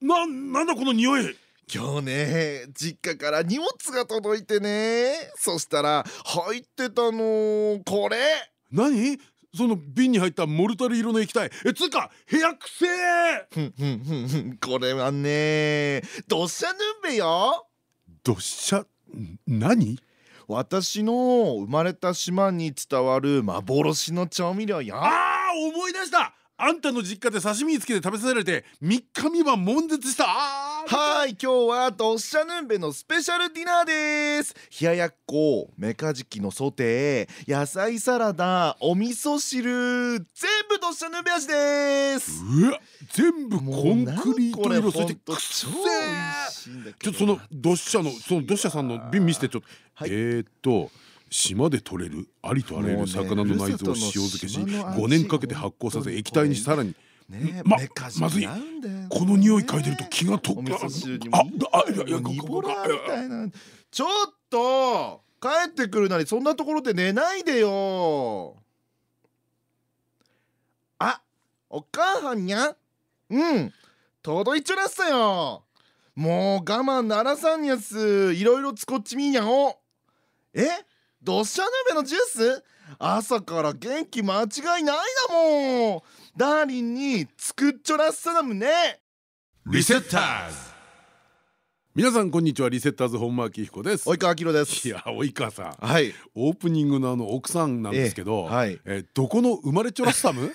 ななんだこの匂い？今日ね実家から荷物が届いてね。そしたら入ってたの。これ。何？その瓶に入ったモルタル色の液体。えつうか部屋くせふんふんふんふん。これはねドッシャヌンベよ。どっしゃ何？私の生まれた島に伝わる幻の調味料よ。あー思い出したあんたの実家で刺身につけて食べさせられて3日3晩悶絶した。はい今日はドッシャヌンベのスペシャルディナーです。冷ややっこメカジキのソテー野菜サラダお味噌汁全部ドッシャヌンベ味です。うわ全部コンクリート色そしてくっせーちょっとそのドッシャのそのドッシャさんの瓶見せてちょっと、はい。えーっと島で採れるありとあらゆる魚の内臓を塩漬けしねふるさとの島の味5年かけて発酵させ液体にさらに。ねままずい。この匂い嗅いでると気がとお味噌汁にも。ああいやいやニボラみたいな。ちょっと帰ってくるなりそんなところで寝ないでよ。あお母さんにゃうん。届いちょらっさよ。もう我慢ならさんやす。いろいろつこっちみーにゃお。え？ドッシャヌベのジュース？朝から元気間違いないだもん。ダーリンに作っちょらっさだもんね。リセッターズ。皆さんこんにちはリセッターズ本間明彦です。及川明です。いや及川さん。はい。オープニングのあの奥さんなんですけど、ええはい。えどこの生まれちょらっさむ？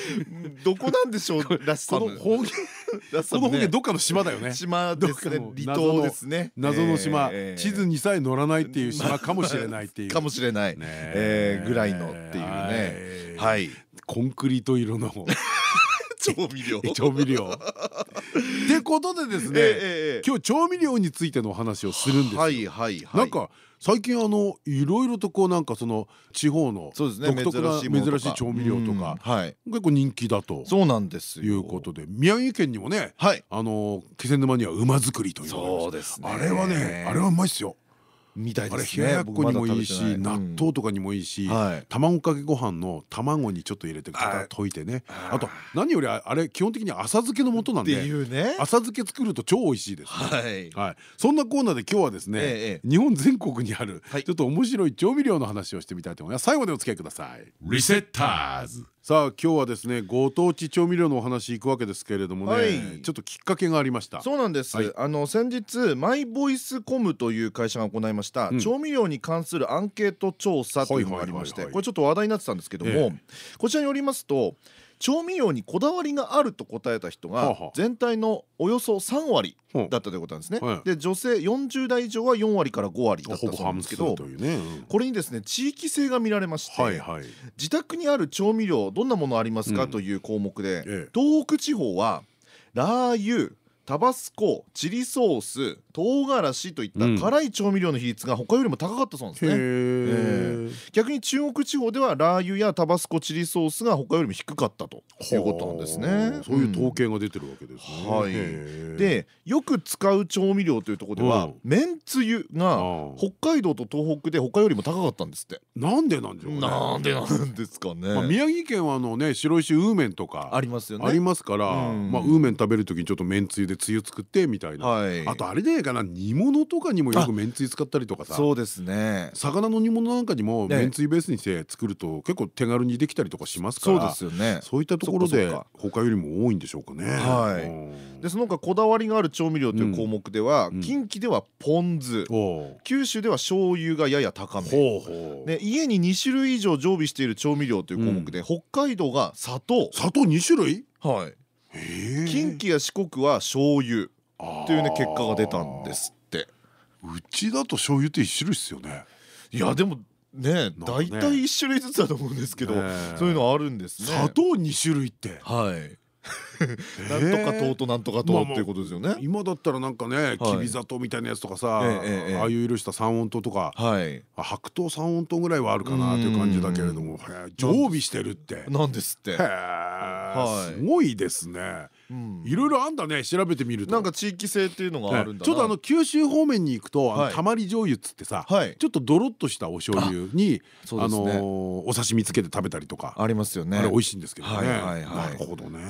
どこなんでしょうラッサム。この方言 この方ラッサムね言どっかの島だよね。島ですね。離島ですね。謎の島、えー地図にさえ載らないっていう島かもしれないっていう。かもしれない。ぐらいのっていうね。ははい。いコンクリート色の 調味料。調味料。ってことでですね、今日調味料についてのお話をするんですよ、はいはいはい。なんか最近あのいろいろとこうなんかその地方のそうですね独特な珍しい調味料とか結構人気だと。そうなんですよ。いうことで宮城県にもねはい。あの気仙沼には馬作りというあれはねあれはうまいっすよみたいあれですね。冷ややっこにもいいし納豆とかにもいいしはい。卵かけご飯の卵にちょっと入れて溶いてね。あと何よりああれ基本的に浅漬けの素なんで浅漬け作ると超美味しいですね。はい。はい、そんなコーナーで今日はですね、ええ。日本全国にあるはい。ちょっと面白い調味料の話をしてみたいと思います。最後までお付き合いください。リセッターズさあ今日はですねご当地調味料のお話いくわけですけれどもね、はい。ちょっときっかけがありました。そうなんです、はい。あの先日マイボイスコムという会社が行いました、うん。調味料に関するアンケート調査というのがありましてこれちょっと話題になってたんですけども、え。こちらによりますと調味料にこだわりがあると答えた人が全体のおよそ3割だったということなんですね、はい。で女性40代以上は4割から5割だったそうなんですけどこれにですね地域性が見られまして、はいはい。自宅にある調味料どんなものありますか、うん。という項目で、ええ。東北地方はラー油タバスコチリソース唐辛子といったうん。辛い調味料の比率が他よりも高かったそうなんですへね、え逆に中国地方ではラー油やタバスコチリソースが他よりも低かったということなんですね。そういう統ん計が出てるわけですね、はい。へえでよく使う調味料というところでは、うん。めんつゆが北海道と東北で他よりも高かったんですって。なんでなんでしょうねなんでなんですかね、まあ、宮城県はあのね白石ウーメンとかありますよね。ありますから、うん。まあウーメン食べる時にちょっとめんつゆでつゆ作ってみたいな、はい。あとあれじゃないかな煮物とかにもよくめんつゆ使ったりとかさ。そうですね。魚の煮物なんかにもね。めんつゆベースにして作ると結構手軽にできたりとかしますかそうらですよね。そういったところで他よりも多いんでしょうかね。はい。うん。でその他こだわりがある調味料という項目では、うん。近畿ではポン酢。九州では醤油がやや高め。ほうほう。で家に2種類以上常備している調味料という項目で、北海道が砂糖、砂糖2種類？はい、近畿や四国は醤油。というね結果が出たんですって。うちだと醤油って1種類っすよね。いやでもね大体1種類ずつだと思うんですけど、そういうのあるんですね。砂糖2種類って。はい なんとか糖となんとか糖っていうことですよね。今だったらなんかねきび砂糖みたいなやつとかさああいう色した三温糖とか白糖三温糖ぐらいはあるかなという感じだけれども常備してるって。なんですって。すごいですね。いろいろあんだね調べてみると。なんか地域性っていうのがあるんだちょっとあの九州方面に行くとたまり醤油っつってさちょっとドロッとしたお醤油にあのお刺身つけて食べたりとか。ありますよね。あれ美味しいんですけどね。なるほどね。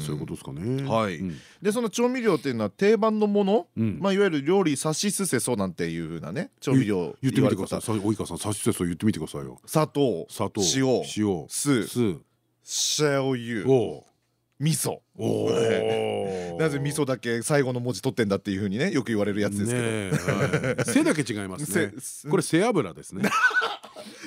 そういうことですかね。はい。でその調味料っていうのは定番のものまあいわゆる料理さしすせそなんていうふうなね調味料言ってみてください。及川さんさしすせそ言ってみてくださいよ。砂糖砂糖。塩塩酢。酢醤油味噌。なぜ味噌だけ最後の文字取ってんだっていうふうにねよく言われるやつですけど。背だけ違いますね。これ背脂ですね。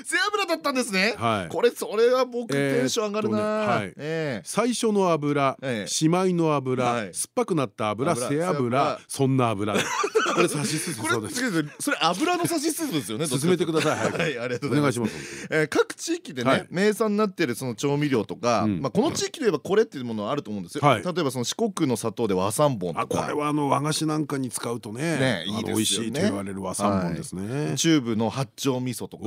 背脂だったんですね。これそれは僕テンション上がるな。最初の油、しまいの油、酸っぱくなった油、背脂、そんな油。これ差しすそうです。それ油の差しすですよね。進めてください。はい、ありがとうお願いします。え各地域でね名産になっているその調味料とか、まあこの地域で言えばこれっていうものはあると思うんですよ。例えばその四国の砂糖で和三本とか。これはあの和菓子なんかに使うとね、いい美味しいと言われる和三本ですね。中部の八丁味噌とか。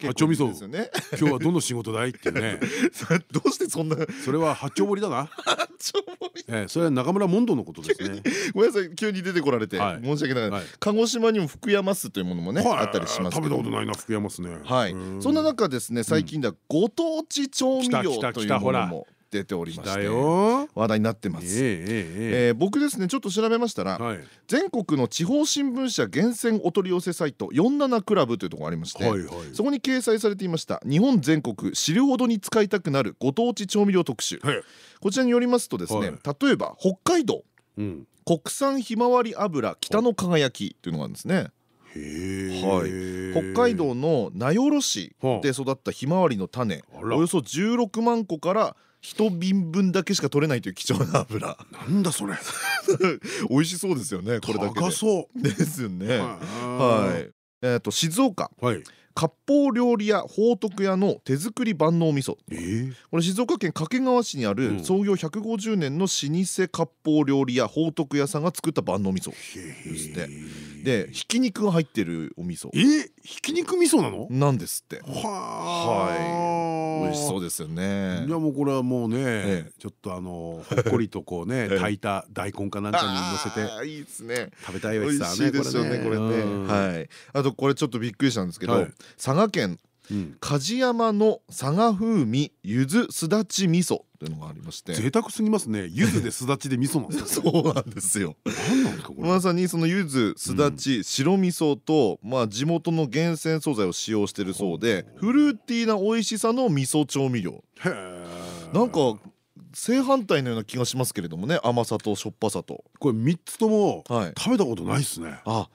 八丁味噌ですよね。今日はどの仕事だいってね。どうしてそんな。それは八丁堀だな。八丁堀。ええ、それは中村モンドのことですね。ごめんなさい、急に出てこられて、申し訳ない。鹿児島にも福山酢というものもね、あったりします食べたことないな、福山酢ね。はい。そんな中ですね、最近ではご当地調味料というものも。出ておりまして話題になってます、えー、僕ですねちょっと調べましたら、はい、全国の地方新聞社厳選お取り寄せサイト47クラブというところがありまして、そこに掲載されていました日本全国知るほどに使いたくなるご当地調味料特集、はい、こちらによりますとですね、例えば北海道、うん、国産ひまわり油北の輝きというのがあるんですね。はい、北海道の名寄市で育ったひまわりの種およそ16万個から一瓶分だけしか取れないという貴重な油。なんだそれ。美味しそうですよねこれだけ高そう。ですよね。はい。えっと静岡。はい割烹料理屋宝徳屋の手作り万能味噌、えー、これ静岡県掛川市にある創業150年の老舗割烹料理屋宝徳屋さんが作った万能味噌ですって。でひき肉が入ってるお味噌。えひき肉味噌なの？なんですって。はい美味しそうですよね。いやもうこれはもうねちょっとあのほっこりとこうね 炊いた大根かなんかにのせていいですね。食べたいわしさね。ですよねこれね。はい。あとこれちょっとびっくりしたんですけど佐賀県梶山の佐賀風味ゆずすだち味噌。というのがありまして。贅沢すぎますね。柚子ですだちで味噌なんですか そうなんですよ。まさにその柚子すだち、白味噌とまあ地元の厳選素材を使用しているそうでフルーティーな美味しさの味噌調味料。なんか正反対のような気がしますけれどもね。甘さとしょっぱさと。これ3つとも食べたことないですね。あ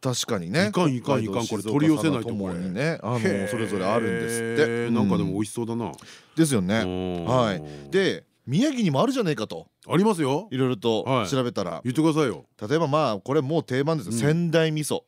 確かにね。いかんいかんいかんこれ取り寄せないとこにね。あのそれぞれあるんですって。なんかでも美味しそうだな。ですよね。はい。で宮城にもあるじゃないかと。ありますよ。いろいろと調べたら。言ってくださいよ。例えばまあこれもう定番です仙台味噌。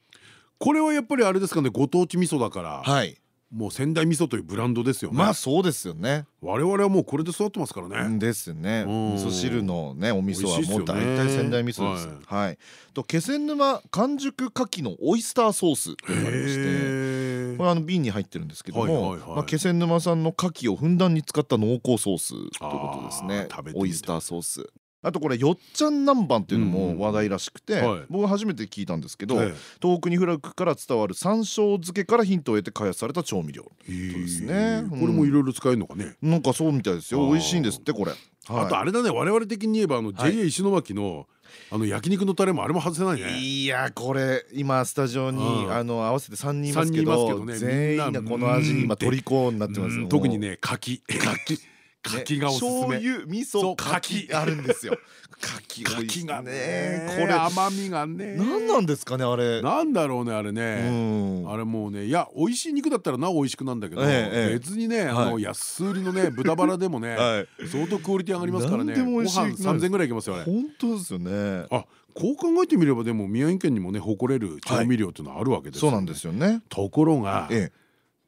これはやっぱりあれですかね。ご当地味噌だから。はいもう仙台味噌というブランドですよね。まあそうですよね。我々はもうこれで育ってますからね。ですよね。味噌汁のねお味噌はもう大体仙台味噌です。はい。と気仙沼完熟牡蠣のオイスターソースというのがありましてこれあの瓶に入ってるんですけどもまあ気仙沼産の牡蠣をふんだんに使った濃厚ソースということですね。オイスターソースあとこれよっちゃん南蛮っていうのも話題らしくて僕初めて聞いたんですけど東北にフラッグから伝わる山椒漬けからヒントを得て開発された調味料ですね。これもいろいろ使えるのかね。なんかそうみたいですよ。美味しいんですってこれ。あとあれだね。我々的に言えばあの JA 石巻のあの焼肉のタレもあれも外せないね。いやこれ今スタジオにあの合わせて3人いますけど全員がこの味に今虜になってます特にね柿。柿柿がおすすめ。醤油味噌柿。あるんですよ。柿柿がねこれ。甘みがね。何なんですかねあれ。なんだろうねあれね。あれもうねいや美味しい肉だったらなお美味しくなんだけど別にねあの安売りのね豚バラでもね 相当クオリティ上がりますからね。ご飯三千ぐらいいけますよね本当ですよね。あこう考えてみればでも宮城県にもね誇れる調味料っていうのはあるわけですそうなんですよね。ところが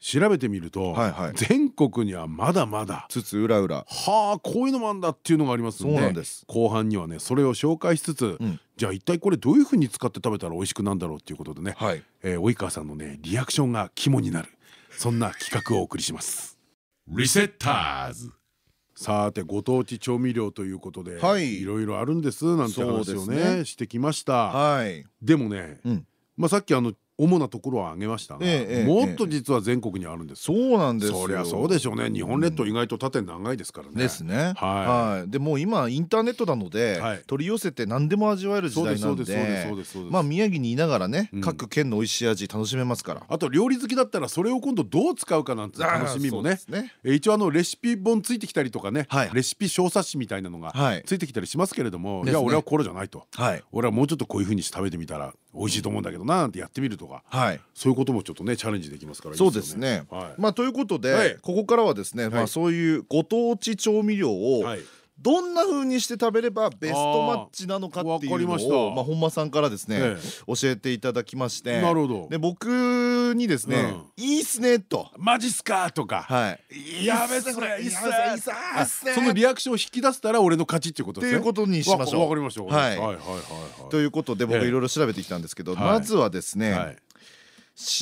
調べてみるとはいはい。全国にはまだまだつつ裏裏。はあこういうのもあんだっていうのがありますんでそうなんです。後半にはねそれを紹介しつつ、うん。じゃあ一体これどういうふうに使って食べたら美味しくなんだろうっていうことでね、はい。えー及川さんのねリアクションが肝になるそんな企画をお送りします。リセッターズ。さてご当地調味料ということで、はい。いろいろあるんですなんて話をですねね。してきました。はい。でもね、うん。まあさっきあの主なところは挙げましたが、もっと実は全国にあるんです。そうなんですよそりゃそうでしょうね。日本列島意外と縦長いですからね。ですね。ははい。でもう今インターネットなので、はい取り寄せて何でも味わえる時代なんですそうですでそうです。まあ宮城にいながらね、うん各県の美味しい味楽しめますから。あと料理好きだったらそれを今度どう使うかなんて楽しみもね一応あのレシピ本ついてきたりとかね、はいレシピ小冊子みたいなのがはいついてきたりしますけれども、いや俺はこれじゃないとはい俺はもうちょっとこういう風にして食べてみたら美味しいと思うんだけどななんてやってみるとか。はい。そういうこともちょっとねチャレンジできますからそうですね。はい。まあということで、はい。ここからはですね、まあそういうご当地調味料をはいどんな風にして食べればベストマッチなのかっていうのをた。まあ本間さんからですね、え教えていただきまして、なるほど。で僕にですね、いいっすねと。マジっすかとか。はい。やべっすねいいっすねいいっすね。あそのリアクションを引き出せたら俺の勝ちっていうことですね？っていうことにしましょう。わわかりました。はいはいはいはいはい。ということで僕ええ。いろいろ調べてきたんですけど、はい。まずはですね、はい。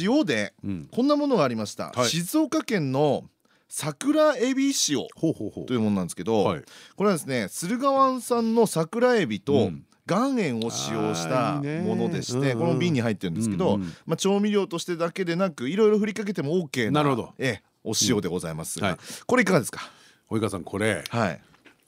塩でうん。こんなものがありました、はい。静岡県の桜エビ塩というものなんですけど、はい。これはですね駿河湾産の桜エビとうん。岩塩を使用したものでして、この瓶に入ってるんですけど、まあ、調味料としてだけでなくいろいろ振りかけても OK ななるほど。ええお塩でございますが、はい。これいかがですか？及川さんこれはい。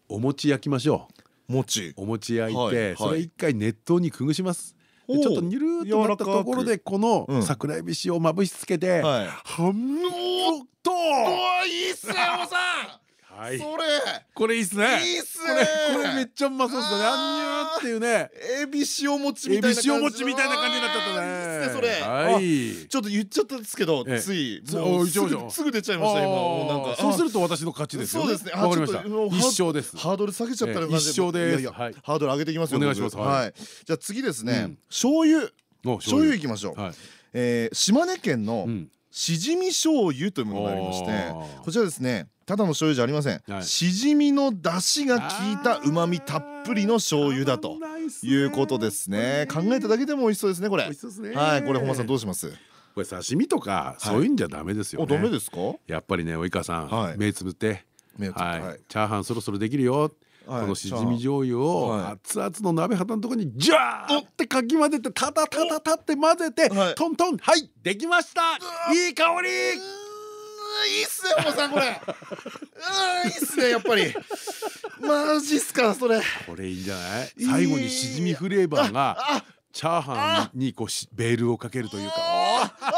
お餅焼きましょう。餅。お餅焼いてそれ一回熱湯にくぐしますちょっとニュルーっとなったところでこのうん。桜エビ塩をまぶしつけてはい。はんのーっとおいいっすねおさはい。んそれ。これいいっすね。いいっすこれねこれめっちゃうまそうですよね。あんにゅーっていうね。エビ塩餅みたいな感じ。みたいな感じになっちゃったね。はい。ちょっと言っちゃったんですけど、ええ。ついつもうすぐすぐ出ちゃいました今。もうなんかそうするると私の勝ちですよね。そうですね。あわかりました。一勝です。ハードル下げちゃったような感じええ一勝です。いやいやはい。ハードル上げていきますよお願いします。僕はい。はい。じゃあ次ですね、うん。醤油。お醤油。いきましょう、島根県のうんしじみ醤油というものがありましてこちらですねただの醤油じゃありません、はい。しじみの出汁が効いた旨味たっぷりの醤油だということですね。考えただけでも美味しそうですねこれ。はいこれ本間さんどうします？これ刺身とかそういうんじゃダメですよおねダメですか？やっぱりね及川さん、はい。目つぶって。目をつぶってはい。はい。チャーハンそろそろできるよ、はいこのしじみ醤油をはい。熱々の鍋肌のところにジャーってかき混ぜてタタタタタって混ぜて、はい。トントンはいできました。いい香り。いいっすね本間さんこれ。うんいいっすねやっぱり。マジっすかそれ。これいいんじゃない？最後にしじみフレーバーがあチャーハンにこうしベールをかけるというか。ああ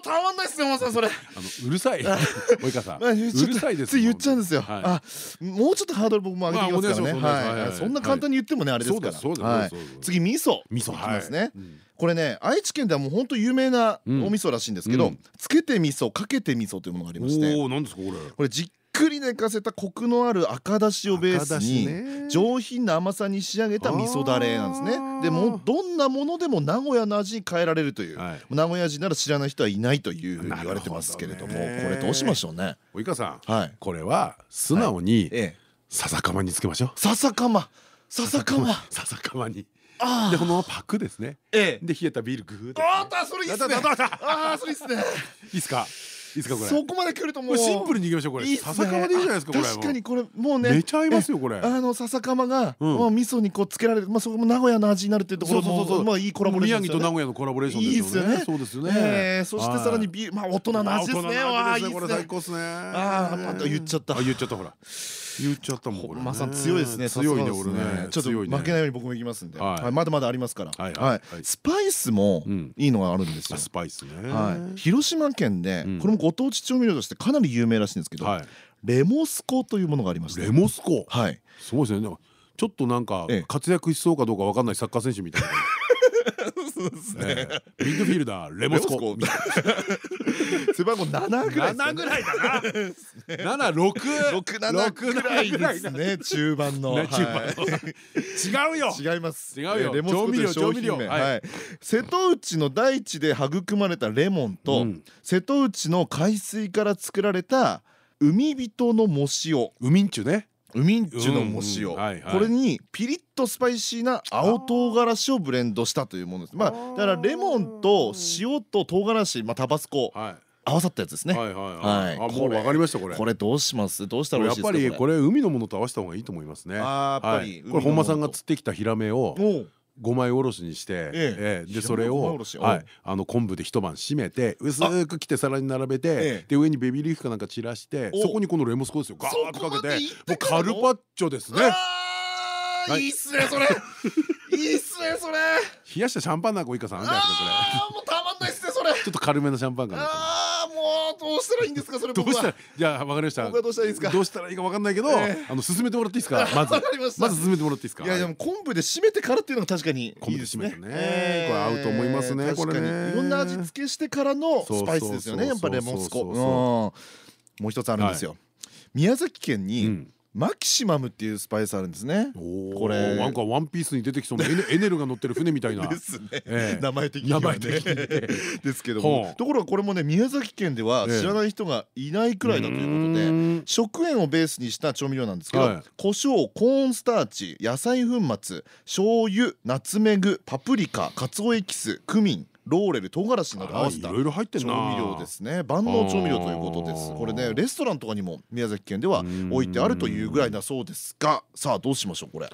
たまんないっすね本間さんそれ。あのうるさい。及川さん。うるさいですつい言っちゃうんですよ。はい。あ、もうちょっとハードル僕も上げていきますからね。そんな簡単に言ってもねあれですから。次味噌。味噌い。きますねこれね愛知県ではもう本当有名なおうん。味噌らしいんですけどうん、つけて味噌かけて味噌というものがありまして、おおなんですかこれ。これじっくり寝かせたコクのある赤だしをベースにね。上品な甘さに仕上げた味噌だれなんですね。でもうどんなものでも名古屋の味に変えられるという、はい。名古屋人なら知らない人はいないというふうに言われてますけれどもこれどうしましょうね？及川さん。はい。これは素直にええ。笹かまにつけましょう。笹かま。笹かま。笹かまに。あでこのままパクですね。ええ。で冷えたビールグーで。あーそれいいっすね。あーそれいいっすね。いいっすか？いいっすかこれ。そこまで来るともう。シンプルにいきましょうこれ。笹かまでいいじゃないですかこれ確かにこれもうねめちゃ合いますよこれ。あの笹かまが、味噌にこうつけられるまあそこも名古屋の味になるっていうところもまあいいコラボレーション宮ですよね。城と名古屋のコラボレーションいいですよね。そうですよね。えーそしてさらにはい。ビまあ大人の味ですね。わあいいすね。これ最高っすね。あーまた言っちゃった。あ言っちゃったほら言っちゃったもんこれね。まさん強いですね。強いね俺ね。ちょっと負けないように僕もいきますんで。まだまだありますから。はいスパイスもうんいいのがあるんですよ。あスパイスね。はい。広島県でうん。これもご当地調味料としてかなり有名らしいんですけどはい。レモスコというものがありまして。レモスコ？はい。すごいですね。ちょっとなんかええ。活躍しそうかどうかわかんないサッカー選手みたいなそうですね。ええミッドフィルダーレモスコ。背番号7ぐらい7ぐらいだな。七六六七くらいですね中盤の。違うよ。違います。違うよ。えーレモンスコという商品名。はい。はい。瀬戸内の大地で育まれたレモンと、うん。瀬戸内の海水から作られた海人の藻塩ウミンチュね海んちゅの藻塩、はいはい。これにピリッとスパイシーな青唐辛子をブレンドしたというものです。まあだからレモンと塩と唐辛子、まあ、タバスコは合わさったやつですね、いはいはいはい。はい。あもうわかりましたこれこれどうします？どうしたら美やっ味しいですか？ぱりこれ。海のものと合わせた方がいいと思いますね。あーやっぱりはい。これ本間さんが釣ってきたヒラメを五枚おろしにして、ええ。えでそれをはい。あの昆布で一晩締めて薄く切って皿に並べてええ。で上にベビーリーフかなんか散らしておそこにこのレモンスコですよ。ガーッとかけて。もうカルパッチョですね。あーい。いっすねそれ。いいっすねそれ。冷やしたシャンパンなんかおいかさんあるんじゃないですかこあーもうたまんないっすねそれ。れちょっと軽めのシャンパンかなどうしたらいいんですかそれ僕は。どうしたらじゃあわかりました。僕はどうしたらいいですか。どうしたらいいかわかんないけどええ。あの進めてもらっていいですか？まず。まず進めてもらっていいですか？いやでも昆布で締めてからっていうのが確かにい昆布で締めてね。これ合うと思いますねこれね。いろんな味付けしてからのスパイスですよねやっぱレモンスコもう一つあるんですよ。宮崎県うにんマキシマムっていうスパイスあるんですね。おこれ。なんかワンピースに出てきそうなエネルが乗ってる船みたいな。ですね。ええ。名前的に ですけども。ところがこれもね宮崎県ではええ。知らない人がいないくらいだということでで食塩をベースにした調味料なんですけど、はい。胡椒コーンスターチ野菜粉末醤油ナツメグパプリカかつおエキスクミンローレル唐辛子など合わせた調な。味料ですね。万能調味料ということです。これねレストランとかにも宮崎県では置いてあるというぐらいだそうですがさあどうしましょうこれ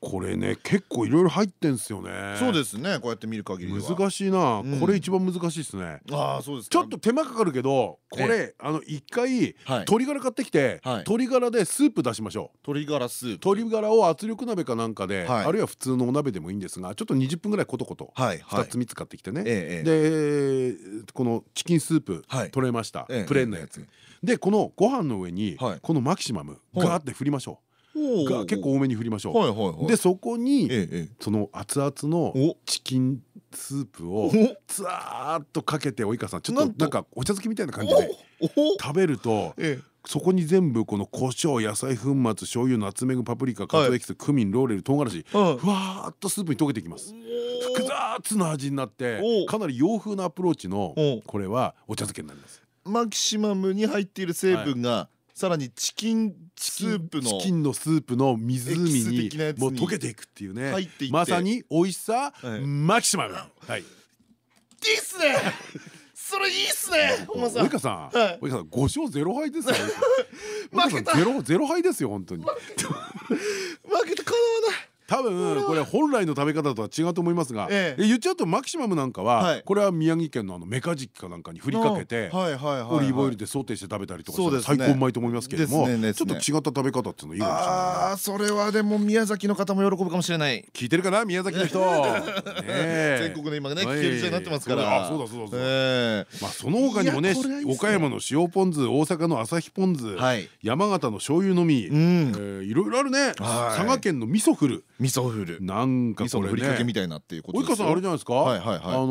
これね結構いろいろ入ってんすよね。そうですね。こうやって見る限り難しいな。うん。これ一番難しいですね。ああそうですかちょっと手間かかるけどこれあの一回はい。鶏ガラ買ってきてはい。鶏ガラでスープ出しましょう。鶏ガラスープ。鶏ガラを圧力鍋かなんかではい。あるいは普通のお鍋でもいいんですがちょっと20分ぐらいコトコトはい。はい。2つ3つ買ってきてね。でこのチキンスープはい。取れました。ええプレーンのやつ。えでこのご飯の上にはい。このマキシマムはい。ガーって振りましょおう。ーが結構多めに振りましょう。でそこにその熱々のお。チキンスープをお。つわーっとかけて及川さんちょっとと。なんかお茶漬けみたいな感じで食べるとえそこに全部この胡椒野菜粉末醤油ナツメグパプリカカツオエキスクミンローレル唐辛子ふわーっとスープに溶けてきます。複雑な味になってお。かなり洋風なアプローチのお。これはお茶漬けになります。マキシマムに入っている成分がさらにチキンスープのチキンのスープの湖にもう溶けていくっていうね。まさに美味しさはい。マキシマムはい。いいっすね！それいいっすね！及川さん。はい。及川さん5勝0敗ですよ。負けた。ゼロゼロ敗ですよ本当に多分これ本来の食べ方とは違うと思いますが、言っちゃうとマキシマムなんかは、はい。これは宮城県のあのメカジキかなんかに振りかけて、オリーブオイルでソーテーして食べたりとか最高うまいと思いますけれども、ちょっと違った食べ方っていうのいいかもしれない。なあーそれはでも宮崎の方も喜ぶかもしれない。聞いてるかな宮崎の人。全国で今ねはい聞ける時代になってますから。あそうだそうだそうだえまあその他にもね岡山の塩ポン酢大阪の旭ポン酢、山形の醤油のみ、いろいろあるね、はい。佐賀県の味噌フル味噌フルなんかこれね。ふりかけみたいなっていうことですよ。及川さんあれじゃないですか、はいはいはい。あの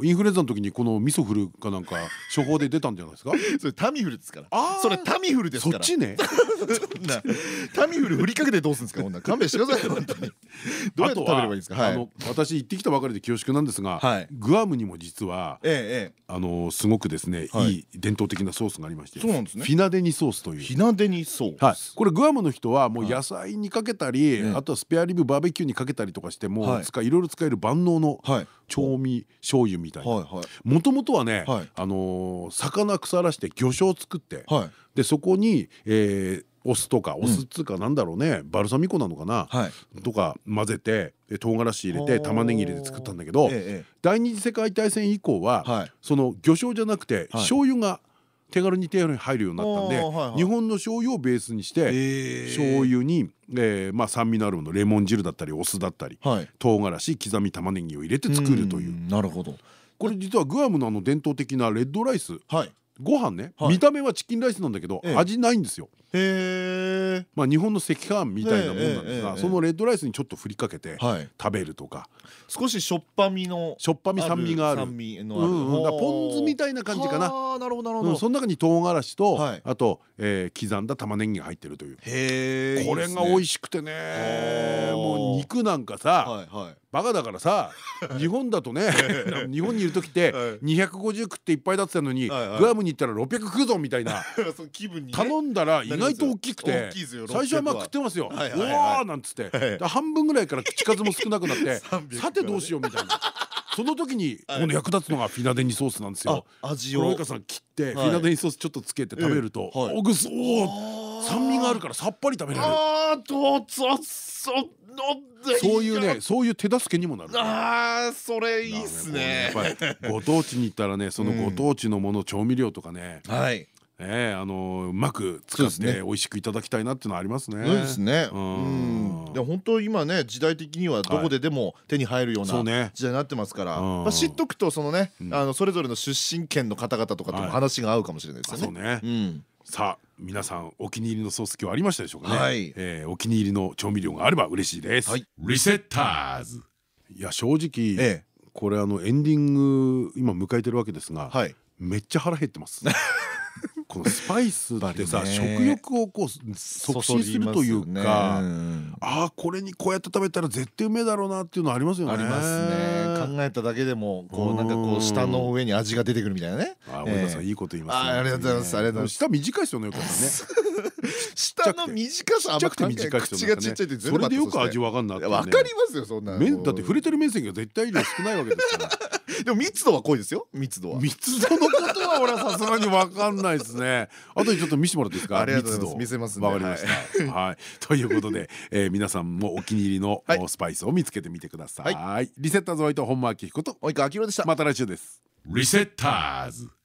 ーインフルエンザの時にこの味噌フルかなんか処方で出たんじゃないですか？それタミフルですから。あー。それタミフルですから。そっちね。タミフル振りかけてどうするんですかこんな。勘弁してくださいよ本当に。どうやって食べればいいんですか？はいあの私行ってきたばかりで恐縮なんですが、はい。グアムにも実はえええあのーすごくですね、はい。いい伝統的なソースがありましてそうなんですね。フィナデニソースという。えひなでにそうはい、これグアムの人はもう野菜にかけたり、ええ。あとはスペアリブバーベキューにかけたりとかしても、はい。使いいろいろ使える万能のはい。調味醤油みたいな。もともとはね、はい。あのー魚腐らして魚醤を作って、はい。でそこに、えーお酢とかお酢っつうかなんだろうね、バルサミコなのかな、はい。とか混ぜてで唐辛子入れて玉ねぎ入れて作ったんだけど、第二次世界大戦以降は、その魚醤じゃなくて、はい。醤油が手軽に手軽に入るようになったんで、はいはい。日本の醤油をベースにして、ええ醤油に、えーまあ、酸味のあるものレモン汁だったりお酢だったりはい。唐辛子刻み玉ねぎを入れて作るという。うんなるほど。これ実はグアムのあの伝統的なレッドライスはい。ご飯ね、はい。見た目はチキンライスなんだけど、ええ。味ないんですよまあ日本の赤飯みたいなもんなんですがそのレッドライスにちょっと振りかけてはい。食べるとか。少ししょっぱみのしょっぱみ酸味がある。ポン酢みいたいな感じかな。なるほどなるほど。うんその中に唐辛子とはい。あとえー刻んだ玉ねぎが入ってるという。へえこれが美味ししくてね。はあもう肉なんかさバカだからさ 日本だとね 日本にいる時ってはい。250食っていっぱいだってたのにグアムに行ったら600食うぞみたいな。頼んだら意外と大きくて。最初はまあ600食ってますよ「うはいはいはい。わ!」なんつって。半分ぐらいから口数も少なくなって 300さてどうしようみたいな。その時にこの役立つのがフィナデニソースなんですよ。あ味を。さん切ってフはい。ィナデニソースちょっとつけて食べるとおぐそお酸味があるからさっぱり食べられる。ああとそのそういうねそういう手助けにもなる。ああそれいいっすね。ご当地に行ったらねそのご当地のもの調味料とかね はいええあのうまく使って美味しくいただきたいなっていうのはありますね。そうですね。ううんん。で本当今ね時代的にはどこででも手に入るような時代になってますから、うんまあ知っとくとそのねうんあのそれぞれの出身県の方々とかともはい話が合うかもしれないですよね。あそうね。うん。さあ皆さんお気に入りのソース今日ありましたでしょうかね。はいえーお気に入りの調味料があれば嬉しいです。はいリセッターズ。いや正直、えこれあのエンディング今迎えてるわけですが、はい。めっちゃ腹減ってます。このスパイスってさ、食欲をこう促進するというか。ねああこれにこうやって食べたら絶対うめえだろうなっていうのありますよね。ありますね。考えただけでもこうなんかこう舌の上に味が出てくるみたいなね。あー、及川さんええいいこと言いますね。ありがとうございますありがとうございます舌短いですよね、及川さんね。舌の短さちっちゃくて短い口がちっちゃいってそれでよく味わかんなっていうねわかりますよそんなだって触れてる面積が絶対量少ないわけですから。でも密度は濃いですよ密度は。密度のことは俺はさすがにわかんないですね。あとにちょっと見せてもらっていいですか？ありがとうございます密度見せますわかりました。はい。ということで、えー皆さんもお気に入りのスパイスを見つけてみてください。リセッターズワイト本間明彦と及川明宏でした。また来週です。リセッターズ。